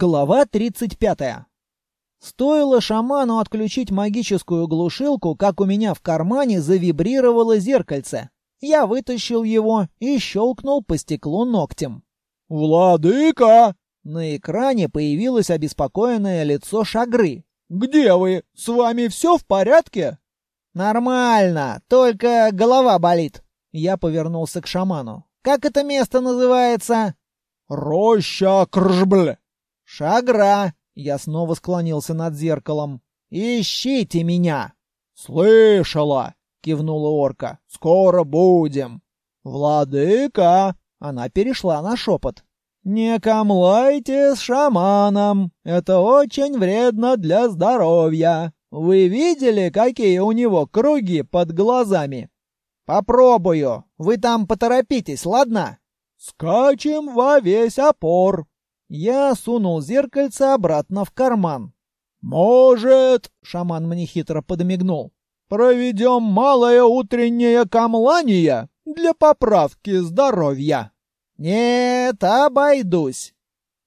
Глава 35. Стоило шаману отключить магическую глушилку, как у меня в кармане завибрировало зеркальце. Я вытащил его и щелкнул по стеклу ногтем. «Владыка!» На экране появилось обеспокоенное лицо Шагры. «Где вы? С вами все в порядке?» «Нормально, только голова болит». Я повернулся к шаману. «Как это место называется?» «Роща Кржбль». «Шагра!» Я снова склонился над зеркалом. «Ищите меня!» «Слышала!» — кивнула орка. «Скоро будем!» «Владыка!» — она перешла на шепот. «Не камлайте с шаманом! Это очень вредно для здоровья! Вы видели, какие у него круги под глазами?» «Попробую! Вы там поторопитесь, ладно?» «Скачем во весь опор!» Я сунул зеркальце обратно в карман. «Может...» — шаман мне хитро подмигнул. «Проведем малое утреннее камлание для поправки здоровья». «Нет, обойдусь».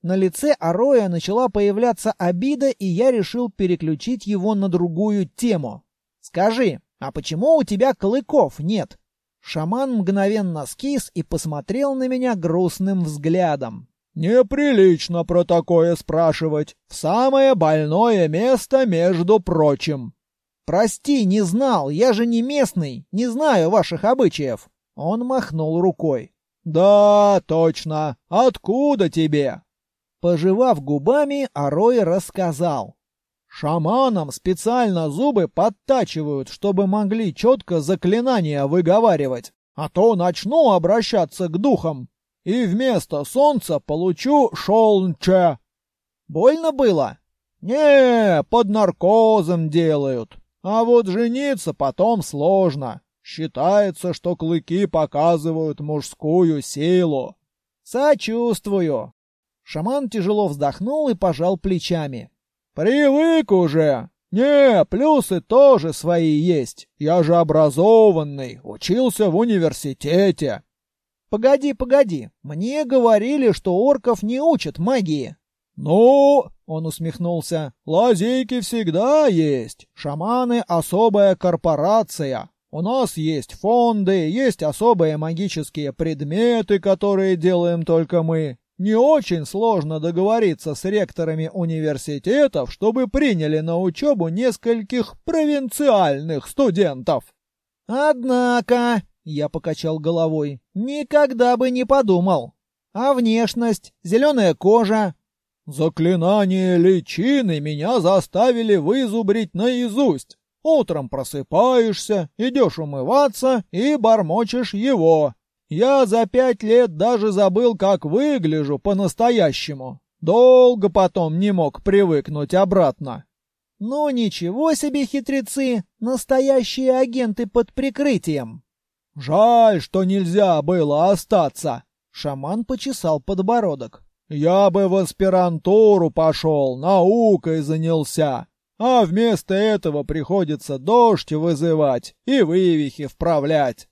На лице Ароя начала появляться обида, и я решил переключить его на другую тему. «Скажи, а почему у тебя клыков нет?» Шаман мгновенно скис и посмотрел на меня грустным взглядом. Неприлично про такое спрашивать. В самое больное место, между прочим. Прости, не знал, я же не местный, не знаю ваших обычаев. Он махнул рукой. Да, точно. Откуда тебе? Пожевав губами, Арой рассказал. Шаманам специально зубы подтачивают, чтобы могли четко заклинания выговаривать, а то начну обращаться к духам, и вместо солнца получу шолнче. Больно было? Не, под наркозом делают. А вот жениться потом сложно. Считается, что клыки показывают мужскую силу. Сочувствую. Шаман тяжело вздохнул и пожал плечами. Привык уже. Не, плюсы тоже свои есть. Я же образованный, учился в университете. Погоди, погоди, мне говорили, что орков не учат магии. Ну, он усмехнулся, лазейки всегда есть. Шаманы — особая корпорация. У нас есть фонды, есть особые магические предметы, которые делаем только мы. Не очень сложно договориться с ректорами университетов, чтобы приняли на учебу нескольких провинциальных студентов. Однако, я покачал головой. Никогда бы не подумал. А внешность, зеленая кожа... Заклинание личины меня заставили вызубрить наизусть. Утром просыпаешься, идешь умываться и бормочешь его. Я за пять лет даже забыл, как выгляжу по-настоящему. Долго потом не мог привыкнуть обратно. Ну ничего себе хитрецы, настоящие агенты под прикрытием. Жаль, что нельзя было остаться. Шаман почесал подбородок. Я бы в аспирантуру пошел, наукой занялся. А вместо этого приходится дождь вызывать и вывихи вправлять.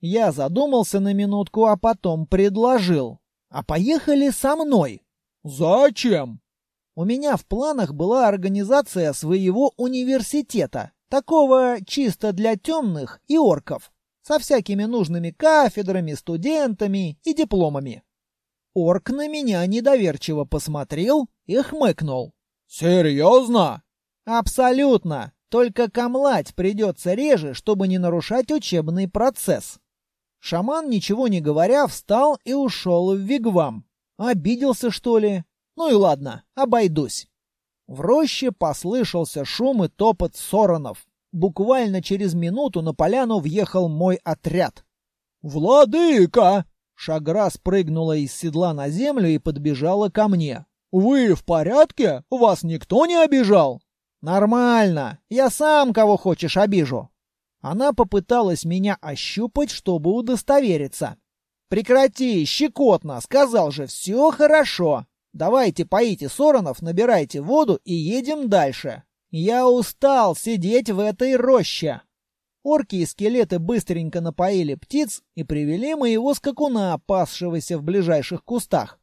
Я задумался на минутку, а потом предложил. А поехали со мной. Зачем? У меня в планах была организация своего университета, такого чисто для темных и орков со всякими нужными кафедрами, студентами и дипломами. Орк на меня недоверчиво посмотрел и хмыкнул. «Серьезно?» «Абсолютно. Только камлать придется реже, чтобы не нарушать учебный процесс». Шаман, ничего не говоря, встал и ушел в вигвам. Обиделся, что ли? Ну и ладно, обойдусь. В роще послышался шум и топот соронов. Буквально через минуту на поляну въехал мой отряд. «Владыка!» Шагра спрыгнула из седла на землю и подбежала ко мне. «Вы в порядке? Вас никто не обижал?» «Нормально. Я сам кого хочешь обижу». Она попыталась меня ощупать, чтобы удостовериться. «Прекрати, щекотно! Сказал же, все хорошо! Давайте поите соронов, набирайте воду и едем дальше!» Я устал сидеть в этой роще. Орки и скелеты быстренько напоили птиц и привели моего скакуна, пасшегося в ближайших кустах.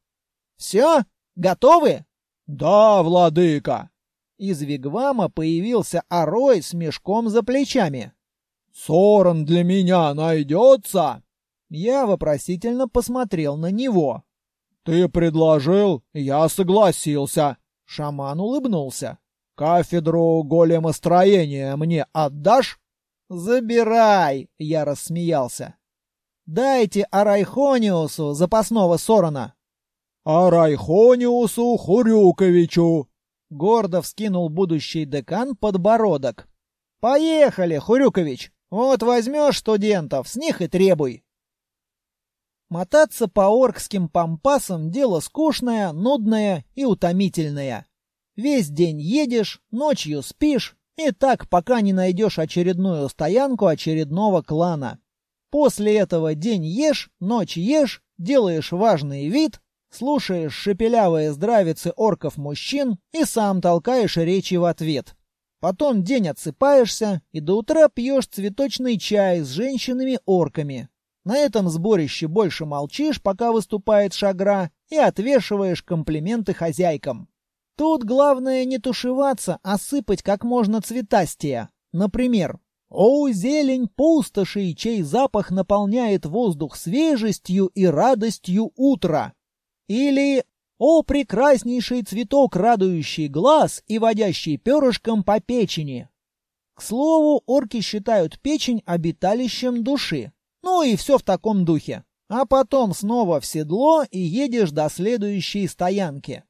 «Все? Готовы?» «Да, владыка!» Из вигвама появился Орой с мешком за плечами. Сорон для меня найдется?» Я вопросительно посмотрел на него. «Ты предложил, я согласился!» Шаман улыбнулся кафедру големостроения мне отдашь?» «Забирай!» — я рассмеялся. «Дайте Арайхониусу запасного Сорона!» «Арайхониусу Хурюковичу!» — гордо вскинул будущий декан подбородок. «Поехали, Хурюкович! Вот возьмешь студентов, с них и требуй!» Мотаться по оркским пампасам — дело скучное, нудное и утомительное. Весь день едешь, ночью спишь, и так пока не найдешь очередную стоянку очередного клана. После этого день ешь, ночь ешь, делаешь важный вид, слушаешь шепелявые здравицы орков-мужчин и сам толкаешь речи в ответ. Потом день отсыпаешься и до утра пьешь цветочный чай с женщинами-орками. На этом сборище больше молчишь, пока выступает шагра, и отвешиваешь комплименты хозяйкам. Тут главное не тушеваться, а сыпать как можно цветастее. Например, «О, зелень пустоши, чей запах наполняет воздух свежестью и радостью утра!» Или «О, прекраснейший цветок, радующий глаз и водящий перышком по печени!» К слову, орки считают печень обиталищем души. Ну и все в таком духе. А потом снова в седло и едешь до следующей стоянки.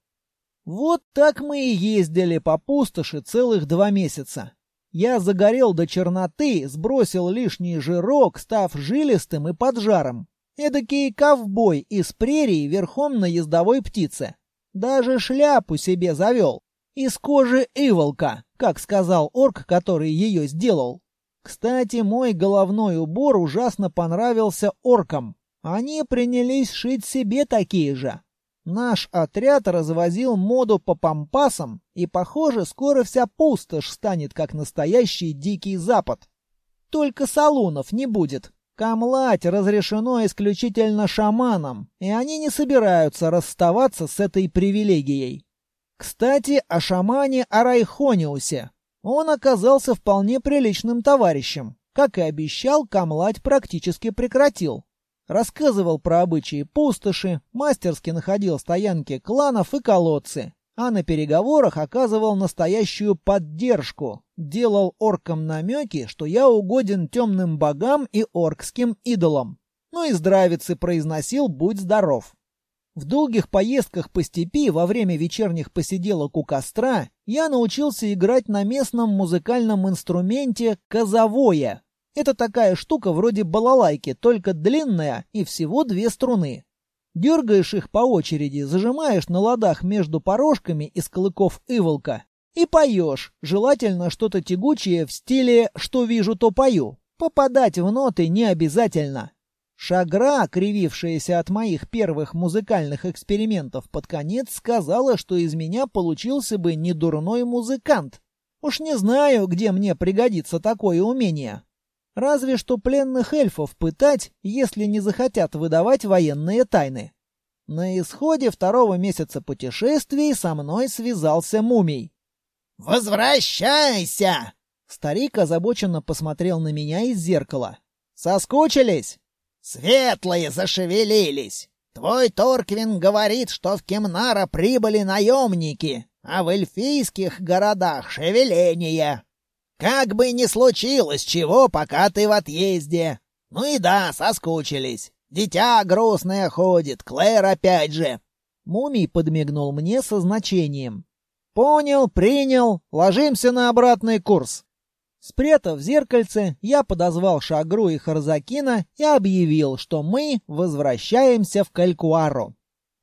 Вот так мы и ездили по пустоши целых два месяца. Я загорел до черноты, сбросил лишний жирок, став жилистым и поджаром. Эдакий ковбой из прерий верхом на ездовой птице. Даже шляпу себе завел. Из кожи иволка, как сказал орк, который ее сделал. Кстати, мой головной убор ужасно понравился оркам. Они принялись шить себе такие же. Наш отряд развозил моду по пампасам, и, похоже, скоро вся пустошь станет как настоящий Дикий Запад. Только салунов не будет. Камлать разрешено исключительно шаманам, и они не собираются расставаться с этой привилегией. Кстати, о шамане Арайхониусе. Он оказался вполне приличным товарищем. Как и обещал, камлать практически прекратил. Рассказывал про обычаи пустоши, мастерски находил стоянки кланов и колодцы, а на переговорах оказывал настоящую поддержку. Делал оркам намеки, что я угоден темным богам и оркским идолам. Ну и здравицы произносил «Будь здоров». В долгих поездках по степи во время вечерних посиделок у костра я научился играть на местном музыкальном инструменте «казовое», это такая штука вроде балалайки, только длинная и всего две струны. Дергаешь их по очереди, зажимаешь на ладах между порожками из клыков иволка и поешь, желательно что-то тягучее в стиле «что вижу, то пою». Попадать в ноты не обязательно. Шагра, кривившаяся от моих первых музыкальных экспериментов под конец, сказала, что из меня получился бы недурной музыкант. Уж не знаю, где мне пригодится такое умение. Разве что пленных эльфов пытать, если не захотят выдавать военные тайны. На исходе второго месяца путешествий со мной связался мумий. «Возвращайся!» Старик озабоченно посмотрел на меня из зеркала. «Соскучились?» «Светлые зашевелились! Твой Торквин говорит, что в Кемнара прибыли наемники, а в эльфийских городах шевеление!» Как бы ни случилось чего, пока ты в отъезде. Ну и да, соскучились. Дитя грустное ходит, Клэр опять же. Мумий подмигнул мне со значением. Понял, принял, ложимся на обратный курс. Спрятав зеркальце, я подозвал Шагру и Харзакина и объявил, что мы возвращаемся в Калькуару.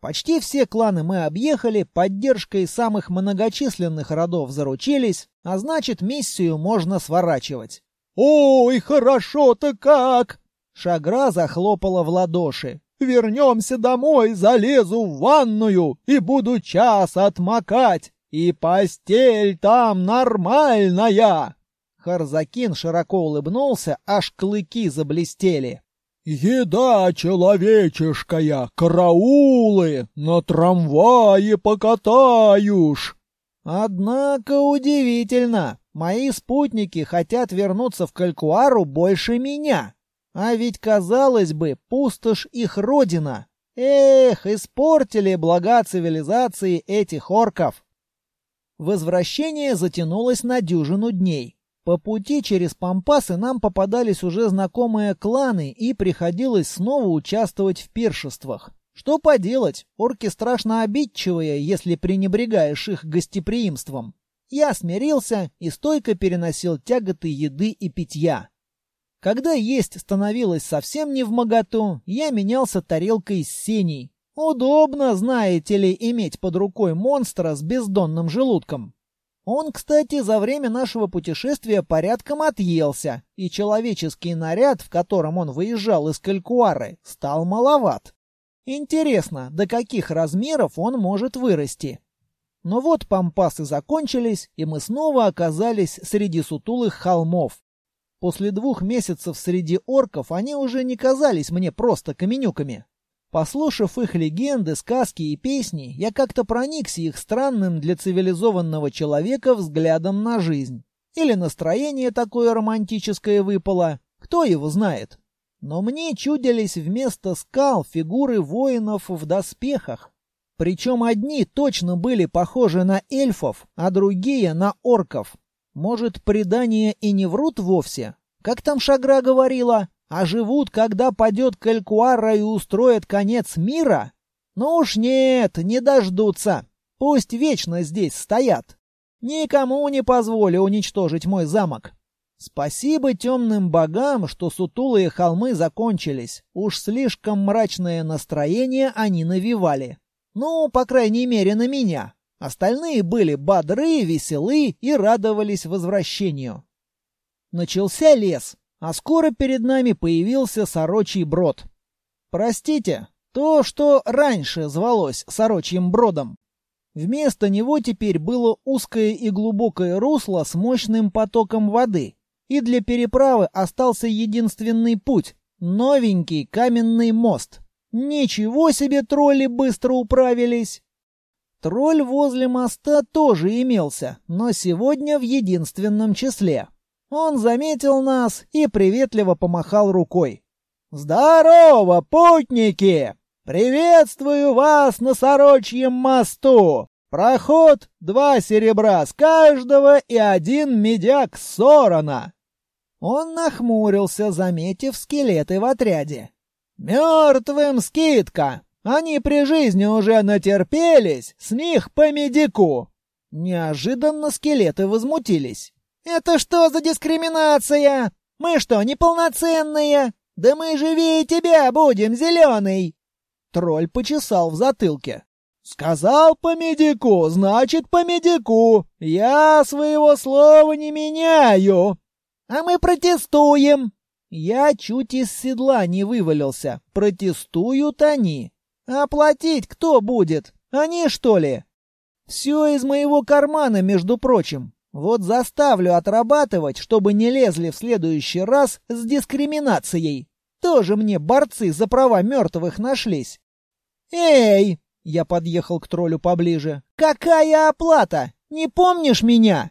Почти все кланы мы объехали поддержкой самых многочисленных родов заручились, а значит миссию можно сворачивать. «Ой, хорошо-то как!» Шагра захлопала в ладоши. «Вернемся домой, залезу в ванную и буду час отмокать, и постель там нормальная!» Харзакин широко улыбнулся, аж клыки заблестели. Еда человеческая, караулы, на трамвае покатаюш. Однако удивительно, мои спутники хотят вернуться в Калькуару больше меня. А ведь, казалось бы, пустошь их родина. Эх, испортили блага цивилизации этих орков. Возвращение затянулось на дюжину дней. По пути через Пампасы нам попадались уже знакомые кланы, и приходилось снова участвовать в пиршествах. Что поделать, орки страшно обидчивые, если пренебрегаешь их гостеприимством. Я смирился и стойко переносил тяготы еды и питья. Когда есть становилось совсем не в моготу, я менялся тарелкой с сеней. Удобно, знаете ли, иметь под рукой монстра с бездонным желудком. Он, кстати, за время нашего путешествия порядком отъелся, и человеческий наряд, в котором он выезжал из Калькуары, стал маловат. Интересно, до каких размеров он может вырасти? Но вот пампасы закончились, и мы снова оказались среди сутулых холмов. После двух месяцев среди орков они уже не казались мне просто каменюками. Послушав их легенды, сказки и песни, я как-то проникся их странным для цивилизованного человека взглядом на жизнь. Или настроение такое романтическое выпало, кто его знает. Но мне чудились вместо скал фигуры воинов в доспехах. Причем одни точно были похожи на эльфов, а другие — на орков. Может, предания и не врут вовсе? Как там Шагра говорила? А живут, когда падет Калькуара и устроит конец мира? Ну уж нет, не дождутся. Пусть вечно здесь стоят. Никому не позволю уничтожить мой замок. Спасибо темным богам, что сутулые холмы закончились. Уж слишком мрачное настроение они навевали. Ну, по крайней мере, на меня. Остальные были бодры, веселы и радовались возвращению. Начался лес. А скоро перед нами появился сорочий брод. Простите, то, что раньше звалось сорочьим бродом. Вместо него теперь было узкое и глубокое русло с мощным потоком воды, и для переправы остался единственный путь — новенький каменный мост. Ничего себе тролли быстро управились! Тролль возле моста тоже имелся, но сегодня в единственном числе. Он заметил нас и приветливо помахал рукой. «Здорово, путники! Приветствую вас на Сорочьем мосту! Проход — два серебра с каждого и один медяк с сорона!» Он нахмурился, заметив скелеты в отряде. «Мертвым скидка! Они при жизни уже натерпелись, с них по медику!» Неожиданно скелеты возмутились. Это что за дискриминация? Мы что, неполноценные? Да мы живее тебя будем, зеленый!» Тролль почесал в затылке. «Сказал по медику, значит по медику. Я своего слова не меняю. А мы протестуем!» Я чуть из седла не вывалился. Протестуют они. А Оплатить кто будет? Они, что ли? Все из моего кармана, между прочим. Вот заставлю отрабатывать, чтобы не лезли в следующий раз с дискриминацией. Тоже мне борцы за права мертвых нашлись. Эй! Я подъехал к троллю поближе. Какая оплата? Не помнишь меня?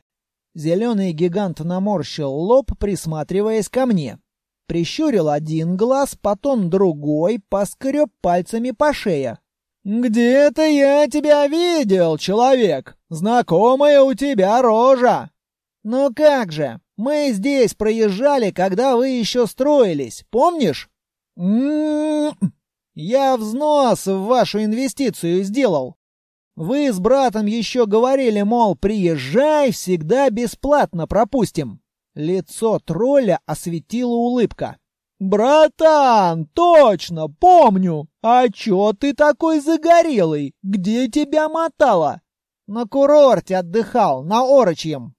Зеленый гигант наморщил лоб, присматриваясь ко мне. Прищурил один глаз, потом другой, поскреб пальцами по шее. «Где-то я тебя видел, человек! Знакомая у тебя рожа!» «Ну как же! Мы здесь проезжали, когда вы еще строились, помнишь?» м-м-м. «Я взнос в вашу инвестицию сделал. Вы с братом еще говорили, мол, приезжай, всегда бесплатно пропустим». Лицо тролля осветила улыбка. «Братан, точно, помню! А чё ты такой загорелый? Где тебя мотало?» «На курорте отдыхал, на Орочьем».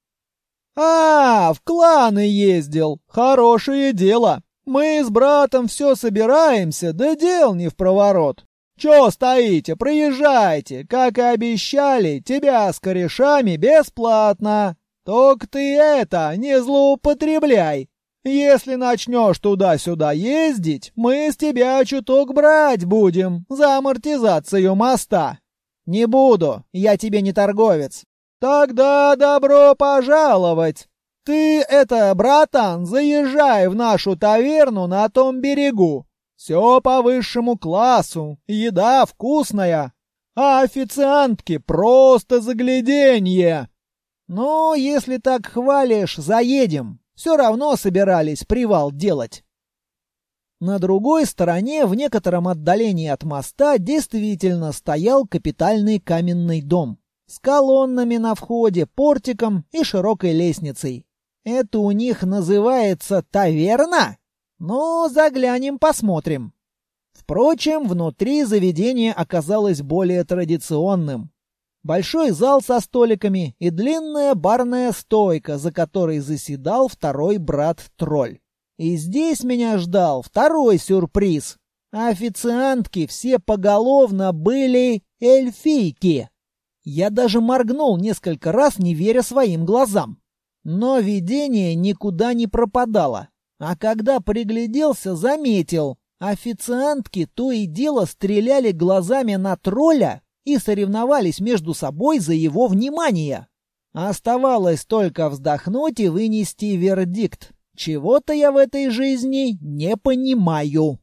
«А, в кланы ездил. Хорошее дело. Мы с братом всё собираемся, да дел не в проворот. Чё стоите, приезжайте. Как и обещали, тебя с корешами бесплатно. Только ты это, не злоупотребляй. Если начнешь туда-сюда ездить, мы с тебя чуток брать будем за амортизацию моста». «Не буду, я тебе не торговец». «Тогда добро пожаловать!» «Ты это, братан, заезжай в нашу таверну на том берегу. Все по высшему классу, еда вкусная, а официантки просто загляденье». «Ну, если так хвалишь, заедем», все равно собирались привал делать. На другой стороне, в некотором отдалении от моста, действительно стоял капитальный каменный дом с колоннами на входе, портиком и широкой лестницей. Это у них называется таверна? Ну, заглянем, посмотрим. Впрочем, внутри заведение оказалось более традиционным. Большой зал со столиками и длинная барная стойка, за которой заседал второй брат-тролль. И здесь меня ждал второй сюрприз. Официантки все поголовно были эльфийки. Я даже моргнул несколько раз, не веря своим глазам. Но видение никуда не пропадало. А когда пригляделся, заметил. Официантки то и дело стреляли глазами на тролля, и соревновались между собой за его внимание. Оставалось только вздохнуть и вынести вердикт. Чего-то я в этой жизни не понимаю.